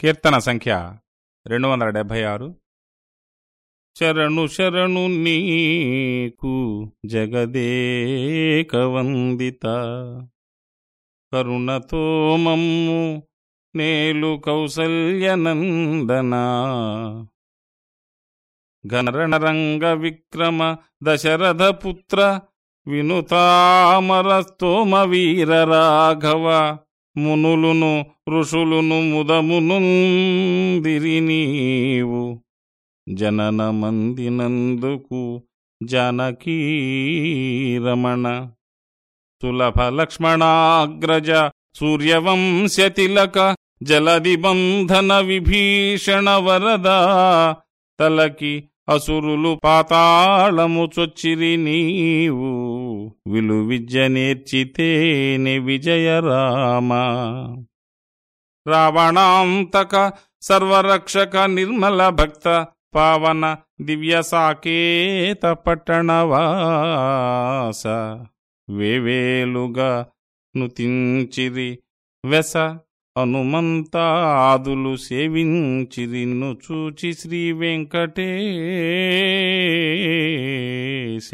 కీర్తన సంఖ్య రెండు వందల డెబ్భై ఆరు. శరణు శరణు నీకు జగదేకవందిత. కరుణతో మమ్ము నేలు కౌసల్యనందనా. ఘనరణరంగ విక్రమ దశరథ పుత్ర వినుతామర స్తోమ వీర రాఘవ. మునులును ఋషులును ముదమునుందిరి నీవు. జననమందినందుకు జానకీరమణ సులభ లక్ష్మణాగ్రజ సూర్యవంశతిలక జలదిబంధన విభీషణ వరద తలకి అసురులు పాతాళము చొచ్చిరి నీవు. విలు విద్య నేర్చితేనే విజయరామ. రావణాంతక సర్వరక్షక నిర్మల భక్త పావన దివ్య సాకేత పట్టణవాస. వేవేలుగా నుతించిరి వెస హనుమంతాదులు సేవించిరిన్ను చూచి శ్రీ వెంకటేశ.